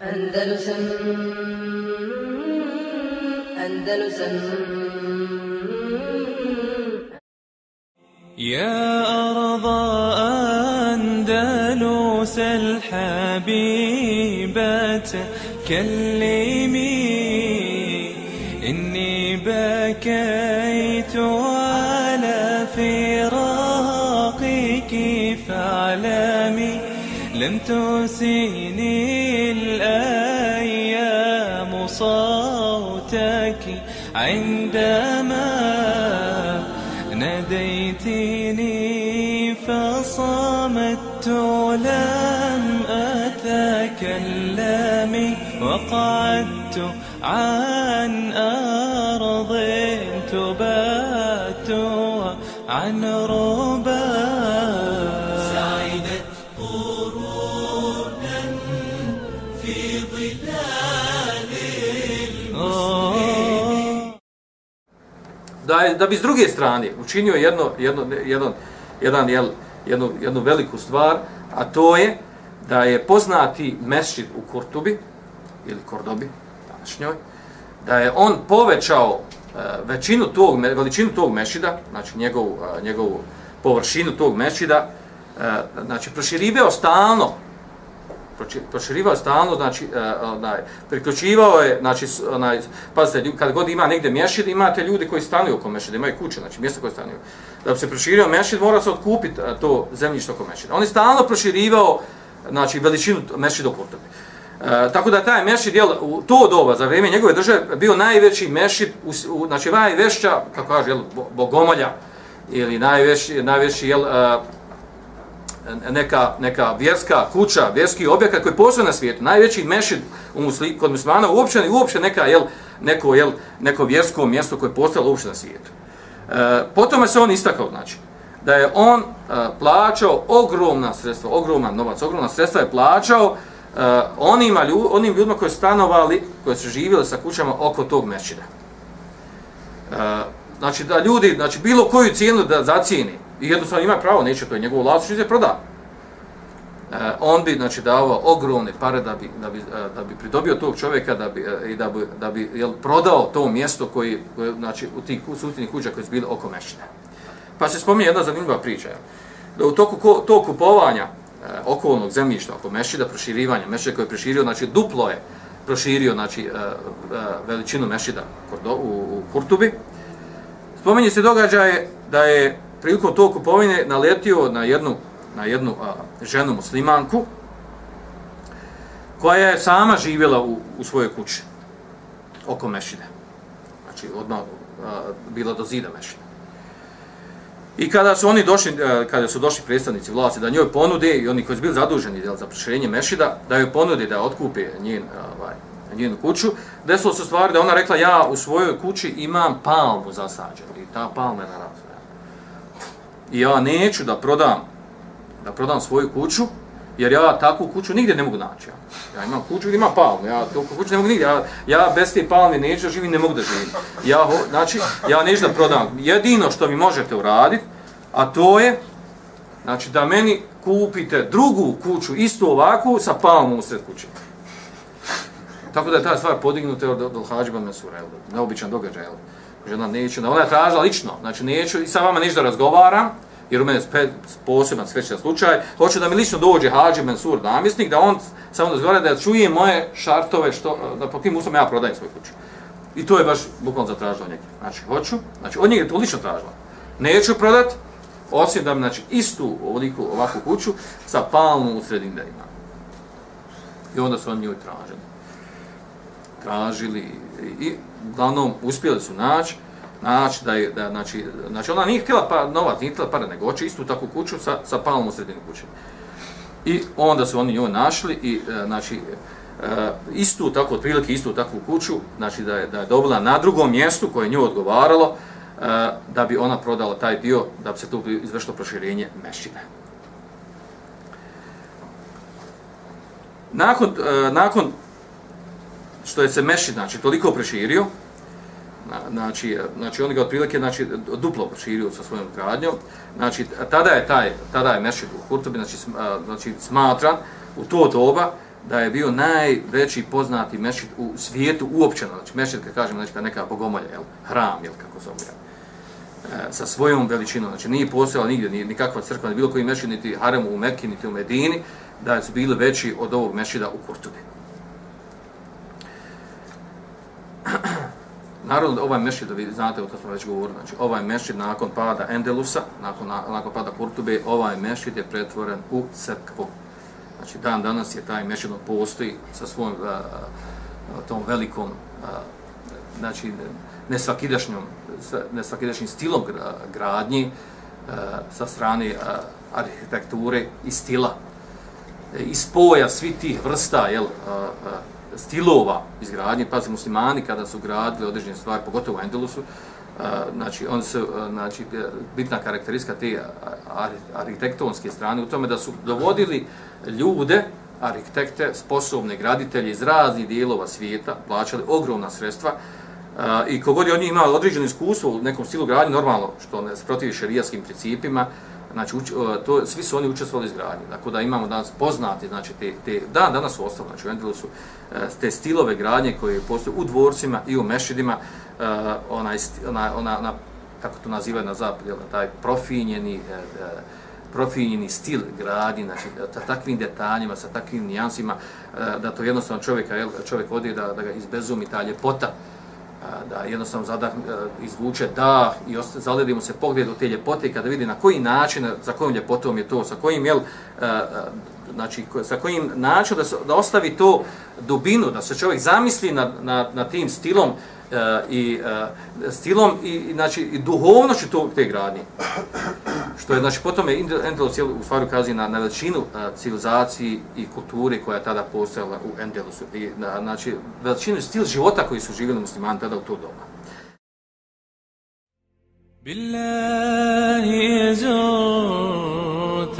Andalusam Andalusam يا أرض أندلس الحبيبة كلمي إني بكيت على فراقك فاعلمي لم تسيني الأيام صوتك عندما ناديتني فصمت لم أتكلم وقعدت عن أرض تبات عن ربا da, je, da bi s druge strane učinio jedno, jedno, jedno, jedan, jel, jednu, jednu veliku stvar, a to je da je poznati mesčid u Kurtubi, ili Kordobi, današnjoj, da je on povećao uh, većinu tog, veličinu tog mešida, znači njegovu, uh, njegovu površinu tog mešida, uh, e, znači proširivao stalno proširivao stalno, znači, e, onaj, priključivao je, znači, onaj, pazite, kad god ima negdje mješid, imate ljudi koji stanuju oko mešida, imaju kuće, znači, mjesto koje stanuju. Da bi se proširio mešid, mora se otkupiti e, to zemljište oko mešida. On je stalno proširivao, znači, veličinu mešida u Kurtobi. E, tako da taj mešid, je u to doba, za vrijeme njegove države, bio najveći mešid, u, u, znači, najvešća, kako kaže, jel, bogomolja, ili najveći, najveći, jel, uh, neka, neka vjerska kuća, vjerski objekat koji postoji na svijetu, najveći mešid u musli, kod muslimana, uopće, uopće neka, jel, neko, jel, neko vjersko mjesto koje postoje uopće na svijetu. E, potom se on istakao, znači, da je on e, plaćao ogromna sredstva, ogroman novac, ogromna sredstva je plaćao e, onima, lju, onim ljudima koji su stanovali, koji su živjeli sa kućama oko tog mešida. E, znači, da ljudi, znači, bilo koju cijenu da zacijeni, I jednostavno ima pravo, neće to je njegovo vlasništvo, će proda. E, on bi znači davao ogromne pare da bi, da bi, eh, da bi pridobio tog čovjeka da bi, eh, i da bi, da bi jel, prodao to mjesto koji, koji znači u tih sutinih kuća koji su bili oko mešine. Pa se spominje jedna zanimljiva priča. Da u toku ko, to kupovanja e, okolnog zemljišta oko mešida, proširivanja, mešida koje je proširio, znači duplo je proširio znači, e, e, veličinu mešida u, u Kurtubi. Spominje se događaje da je prilikom tog kupovine naletio na jednu, na jednu a, ženu muslimanku koja je sama živjela u, u svojoj kući oko mešine. Znači, odmah a, bila do zida mešine. I kada su oni došli, kada su došli predstavnici vlasti da njoj ponude i oni koji su bili zaduženi za proširenje mešida, da joj ponude da otkupe njen, ovaj, njenu kuću, desilo se stvari da ona rekla ja u svojoj kući imam palmu zasađenu i ta palma je narasla. i ja neću da prodam da prodam svoju kuću, jer ja takvu kuću nigdje ne mogu naći. Ja, ja imam kuću gdje imam palmu, ja takvu kuću ne mogu nigdje, ja, ja bez te palme neću da živim, ne mogu da živim. Ja, ho, znači, ja neću da prodam. Jedino što mi možete uraditi, a to je, znači, da meni kupite drugu kuću, isto ovakvu, sa palmom u sred kuće. Tako da je ta stvar podignuta od, od Hađiba Mesura, neobičan događaj, jel? žena neću, ona je tražila lično, znači neću i sa vama ništa razgovaram, jer u mene je poseban svećan slučaj, hoću da mi lično dođe Hađi Mansur namjesnik, da on samo da razgovara, da čuje moje šartove, što, da po tim uslovima ja prodajem svoju kuću. I to je baš bukvalno zatražila njega. Znači, hoću, znači, od njega je to lično tražila. Neću prodat, osim da mi, znači, istu ovoliku, ovakvu kuću sa palmom u sredin da ima. I onda su oni njoj tražili. Tražili i, uglavnom uspjeli su naći Znači, da je da znači znači ona nije htjela pa novac nije htjela pare, nego hoće istu takvu kuću sa sa palmom u sredini kuće. I onda su oni nju našli i e, znači e, istu tako otprilike istu takvu kuću znači da je da je dobila na drugom mjestu koje nju odgovaralo e, da bi ona prodala taj dio da bi se tu izvršilo proširenje mešćine. Nakon e, nakon što je se mešćin, znači, toliko proširio, znači, znači on ga otprilike znači, duplo proširio sa svojom gradnjom, znači, tada je taj, tada je mešid u Kurtobi, znači, znači, smatran u to doba, da je bio najveći poznati mešćid u svijetu uopćeno, znači mešćid kad kažemo znači, neka bogomolja, jel, hram, jel, kako zove, jel, e, sa svojom veličinom, znači nije postojala nigdje, ni, nikakva crkva, ni bilo koji mešhed, niti harem u Mekki, niti u Medini, da su bili veći od ovog mešhida u Kurtubi. Naravno, ovaj mešid, vi znate, o to smo već govorili, znači ovaj mešid nakon pada Endelusa, nakon, nakon pada Kurtube, ovaj mešid je pretvoren u crkvu. Znači, dan danas je taj mešćid postoji sa svojom a, tom velikom, a, znači, nesvakidašnjom, nesvakidašnjim stilom gradnji a, sa strane a, arhitekture i stila. E, I spoja svi tih vrsta, jel, a, a, stilova izgradnje, pa muslimani kada su gradili određene stvari, pogotovo u Endelusu, eh, znači, on su, eh, znači, eh, bitna karakteristika te arhitektonske strane u tome da su dovodili ljude, arhitekte, sposobne graditelje iz raznih dijelova svijeta, plaćali ogromna sredstva, i kogod je od njih imao određeno iskustvo u nekom stilu gradnje, normalno, što ne protivi šerijaskim principima, znači uč, to svi su oni učestvovali u izgradnji. Tako Dakle da imamo danas poznati, znači te te dan danas su ostali, znači vendili su e, te stilove gradnje koje postoje u dvorcima i u mešidima, e, onaj ona ona ona kako to nazivaju na zapadu, taj profinjeni e, profinjeni stil gradnje, znači sa takvim detaljima, sa takvim nijansima, da to jednostavno čovjeka, čovjek odi da, da ga izbezumi ta ljepota da jednostavno zadah, e, izvuče dah i zaledimo se pogled u te ljepote kada vidi na koji način, za kojim ljepotom je to, sa kojim, jel, e, e, znači, sa kojim način da, se, da ostavi to dubinu, da se čovjek zamisli na, na, na tim stilom i stilom i, znači, i duhovnošću to, te gradnje. Što je, znači, potom je Endelos u stvari ukazuje na, na veličinu civilizaciji i kulture koja je tada postojala u Endelosu. I, na, znači, veličinu stil života koji su živjeli muslimani tada u to doba. بالله زرت